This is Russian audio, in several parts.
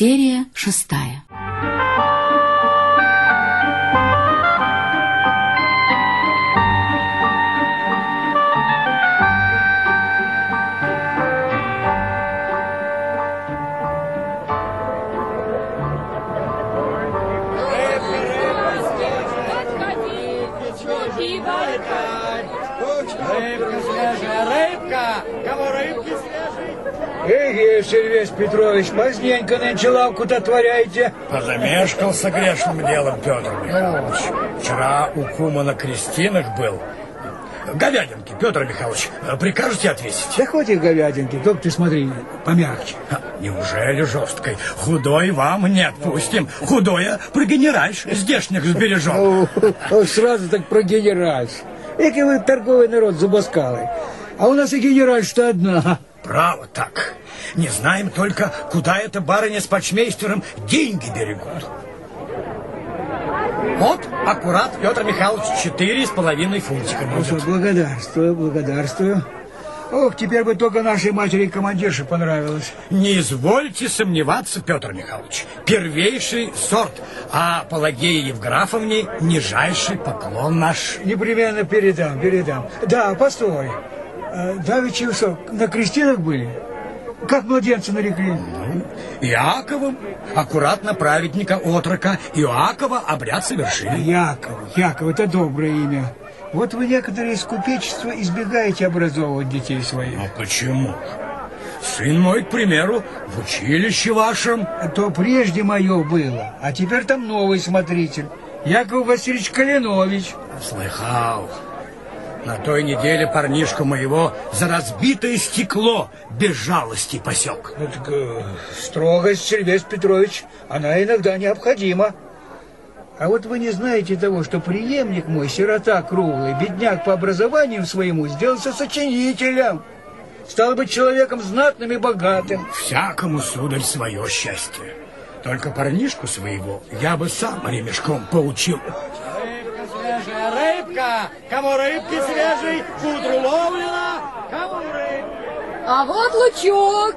Серия шестая. Рыбка свежая, рыбка! Кому рыбки? Эй, Сильвестр Петрович, поздненько нынче лавку-то отворяете. Позамешкался грешным делом, Петр Михайлович. Вчера у кума на крестинах был. Говядинки, Петр Михайлович, прикажете отвесить? Да хоть и говядинки, только ты смотри, помягче. Ха, Неужели жесткой? Худой вам не отпустим. Худое прогенеральш здешних сбережем. О, о, сразу так про генераль. Эки вы торговый народ зубоскалый. А у нас и генераль что одна. Право так. Не знаем только, куда эта барыня с почмейстером деньги берегут. Вот, аккурат, Петр Михайлович, четыре с половиной фунтика будет. благодарствую, благодарствую. Ох, теперь бы только нашей матери командирше понравилось. Не извольте сомневаться, Петр Михайлович. Первейший сорт, а Пелагее Евграфовне нижайший поклон наш. Непременно передам, передам. Да, постой. Э, что, на крестинах были? Как младенца нарекли? Иаковым, аккуратно праведника отрока Иакова обряд совершили. Яков, Яков, это доброе имя. Вот вы некоторые из купечества избегаете образовывать детей своих. А почему? Сын мой, к примеру, в училище вашем. То прежде мое было, а теперь там новый смотритель. Яков Васильевич Калинович. Слыхал. На той неделе парнишку моего за разбитое стекло без жалости посек. Ну, так, э, строгость, Сильвестр Петрович, она иногда необходима. А вот вы не знаете того, что преемник мой, сирота круглый, бедняк по образованию своему, сделался сочинителем. Стал быть человеком знатным и богатым. Всякому, сударь, свое счастье. Только парнишку своего я бы сам ремешком поучил. Рыбка! Кому рыбки свежей, к утру ловлена, кому рыбки. А вот лучок.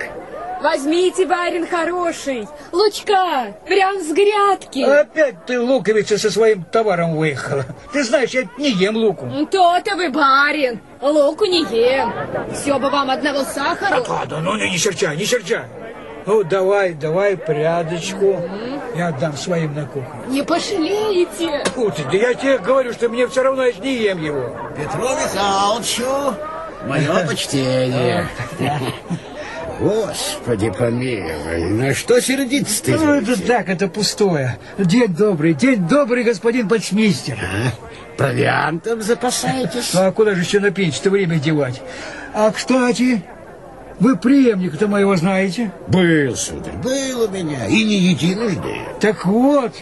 Возьмите, барин хороший. Лучка, прям с грядки. Опять ты, луковица, со своим товаром выехала. Ты знаешь, я не ем луку. То-то вы, барин. Луку не ем. Все бы вам одного сахару. Ладно, ну не, не серчай, не серчай. Ну, давай, давай прядочку. Я отдам своим на кухню. Не пожалеете. Фу ты, да я тебе говорю, что мне все равно, я ж не ем его. Петру Михайловичу мое почтение. Господи помилуй, на что сердиться ты? Ну, это так, это пустое. День добрый, день добрый, господин почмистер. А? Провиантом запасаетесь? А куда же еще на пенсию-то время девать? А, кстати, вы преемника-то моего знаете? Был, сударь, был у меня, и не единожды. Так вот,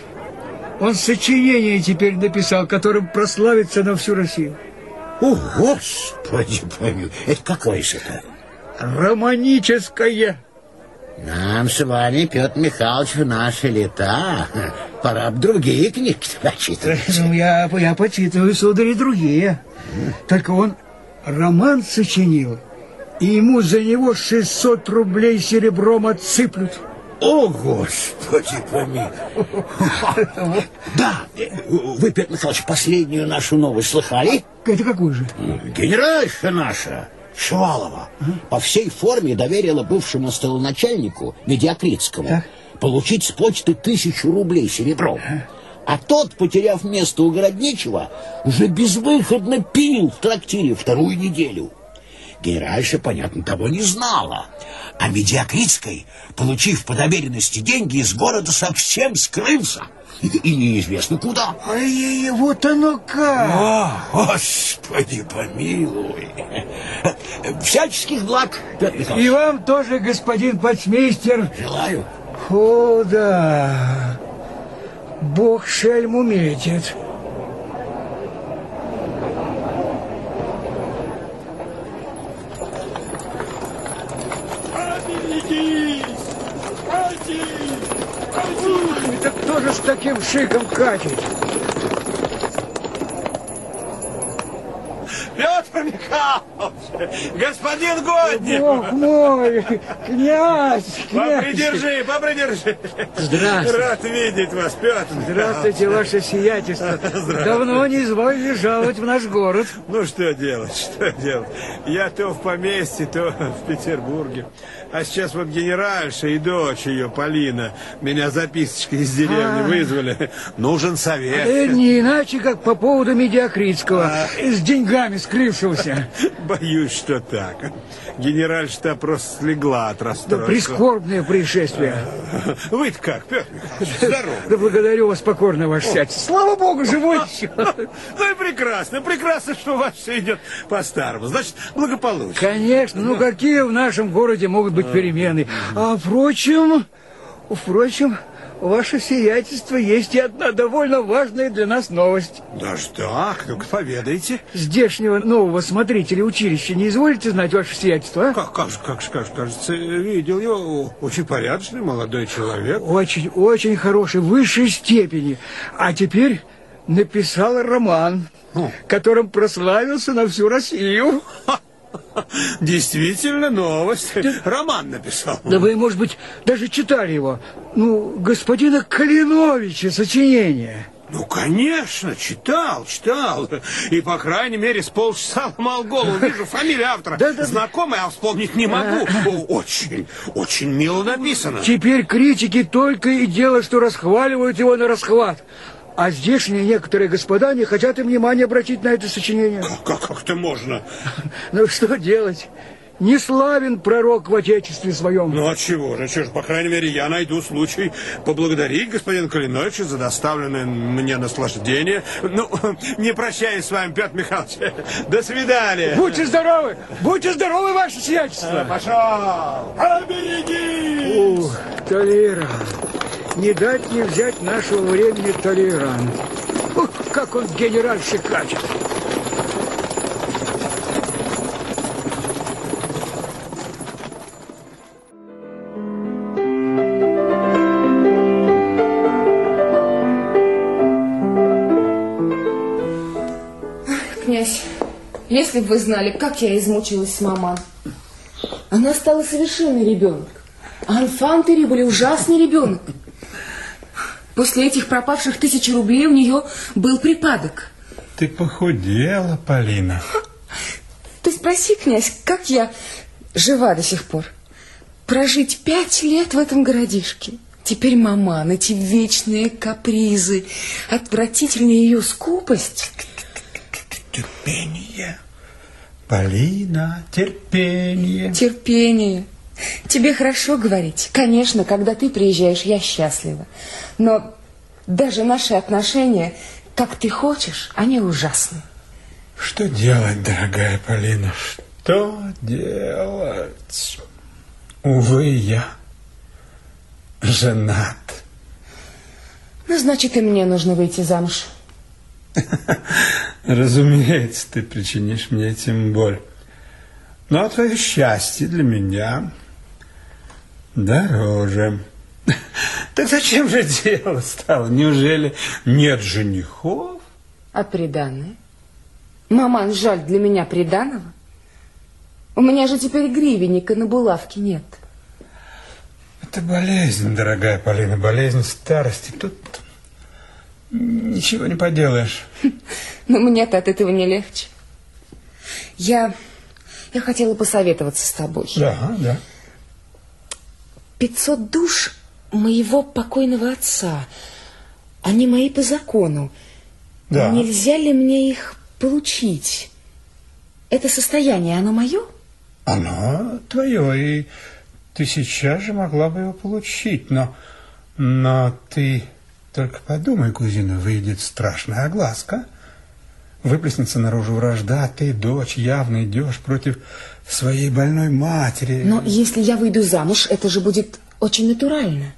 он сочинение теперь написал, которым прославится на всю Россию. О, Господи помилуй, это какое же это? Романическое. Нам с вами, Петр Михайлович, в наши лета пора б другие книги почитать. Ну, я, я почитываю, сударь, и другие. Только он роман сочинил, и ему за него 600 рублей серебром отсыплют. О, Господи помилуй. Да, э, вы, Петр Михайлович, последнюю нашу новость слыхали? Это какой же? Генеральша наша, Швалова, по всей форме доверила бывшему столоначальнику Медиакритскому Так. получить с почты тысячу рублей серебром. А тот, потеряв место у городничего, уже безвыходно пил в трактире вторую неделю. Генеральша, понятно, того не знала. А Медиакритской, получив по доверенности деньги, из города совсем скрылся. И, неизвестно куда. Ай, вот оно как! О, Господи помилуй. Всяческих благ, И вам тоже, господин почмейстер. Желаю. О, да. Бог шельму метит. Же с таким шиком катит? Петр Михайлович! Господин Годнев! Бог мой, князь, князь. Попридержи, попридержи! Здравствуйте. Рад видеть вас, Петр. Здравствуйте, ваше сиятельство. Давно не изволили жаловать в наш город. Ну, что делать, что делать? Я то в поместье, то в Петербурге. А сейчас вот генеральша и дочь ее, Полина, меня записочкой из деревни А. вызвали. Нужен совет. Не иначе, как по поводу Медиакритского, с деньгами скрывшегося. Боюсь, что так. Генеральша просто слегла от Да расстройства. прискорбное происшествие. Вы-то как, Петр Михайлович? Здорово. Да благодарю вас покорно, ваше сиятельство. Слава богу, живой еще. Ну и прекрасно, прекрасно, что у вас все идет по-старому. Значит, благополучно. Конечно, ну какие в нашем городе могут быть перемены? А впрочем, впрочем, ваше сиятельство есть и одна довольно важная для нас новость. Даже так? Ну-ка, поведайте. Здешнего нового смотрителя училища не изволите знать, ваше сиятельство, а? Как, как, как, как, же, кажется, видел его. Очень порядочный молодой человек. Очень, очень хороший, высшей степени. А теперь написал роман, которым прославился на всю Россию. Действительно новость. Роман написал. Да вы, может быть, даже читали его. Ну, господина Калиновича сочинение. Ну, конечно, читал, читал. И, по крайней мере, с полчаса ломал голову. Вижу фамилию автора. Да-да-да. Знакомая, а вспомнить не могу. О, Очень, очень мило написано. Теперь критики только и дело, что расхваливают его на расхват. А здешние некоторые господа не хотят и внимания обратить на это сочинение. Как, как это можно? Ну, что делать? Не славен пророк в отечестве своем. Ну, а чего же, чего же, по крайней мере, я найду случай поблагодарить господина Калиновича за доставленное мне наслаждение. Ну, не прощаюсь с вами, Петр Михайлович. До свидания. Будьте здоровы! Будьте здоровы, ваше сиятельство! Пошел! Обереги! Ух, толерант. Не дать не взять нашего времени толерант. Ух, как он генеральше катит. Князь, если бы вы знали, как я измучилась с маман. Она стала совершенный ребенок. А Анфантери были ужасный ребенок. После этих пропавших тысяч рублей у нее был припадок. Ты похудела, Полина. Ты спроси, князь, как я жива до сих пор? Прожить пять лет в этом городишке. Теперь маман, эти вечные капризы, отвратительная ее скупость. Терпение. Полина, терпение. Терпение. Тебе хорошо говорить. Конечно, когда ты приезжаешь, я счастлива. Но даже наши отношения, как ты хочешь, они ужасны. Что делать, дорогая Полина? Что делать? Увы, я женат. Ну, значит, и мне нужно выйти замуж. Разумеется, ты причинишь мне этим боль. Но твое счастье для меня дороже. Так зачем же дело стало? Неужели нет женихов? А приданное? Маман, жаль для меня приданого. У меня же теперь гривенника на булавке нет. Это болезнь, дорогая Полина, болезнь старости. Тут ничего не поделаешь. Но мне-то от этого не легче. Я, я хотела посоветоваться с тобой. Да, да. 500 душ моего покойного отца. Они мои по закону. Да. Нельзя ли мне их получить? Это состояние, оно мое? Оно твое, и ты сейчас же могла бы его получить, но... Но ты только подумай, кузина, выйдет страшная огласка. Выплеснется наружу вражда, ты, дочь, явно идешь против своей больной матери. Но если я выйду замуж, это же будет очень натурально.